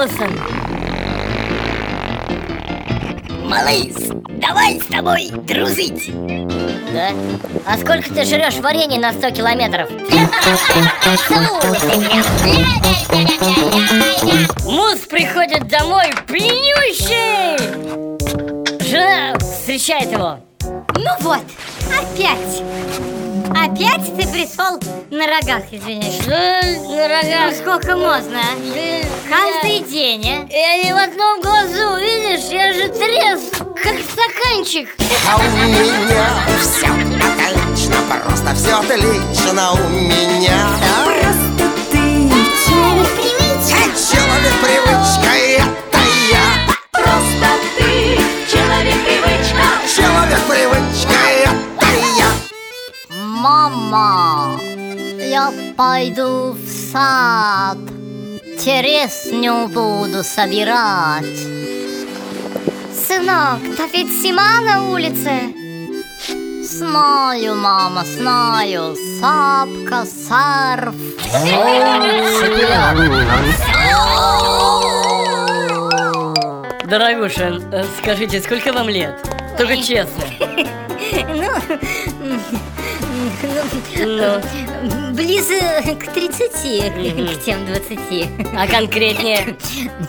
голосом. Малыш, давай с тобой дружить Да? А сколько ты жрешь варенье на 100 километров? Мус приходит домой пьющий! Жена встречает его. Ну вот, опять Опять ты пришел на рогах, извиняюсь На Ну сколько можно, а? Ты- Каждый день, а? Я не в одном глазу, видишь, я же трезв, как стаканчик. А у меня все отлично, просто все отлично у меня. Просто ты Человек привычка, это я. Просто ты Человек-привычка Человек привычка, это я. Мама, я пойду в сад, Тересню буду собирать. Сынок, да ведь зима на улице Знаю, мама, знаю, сапка, сарф. Дорогуша, э, скажите, сколько вам лет? Только честно. Ну, Ближе к 30, к тем 20 а конкретнее?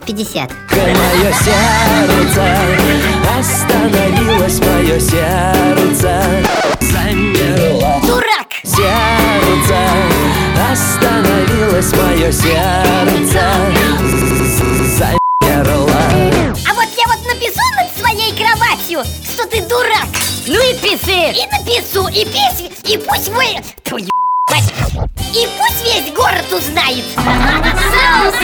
50 Мое сердце? Остановилось мое сердце. Замерло Дурак! Сердце. Остановилось мое сердце. Замерло. А вот я вот напишу над своей кроватью, что ты дурак Ну и писы! И напишу, и пись, и пусть вы... Твою! И пусть весь город узнает Соус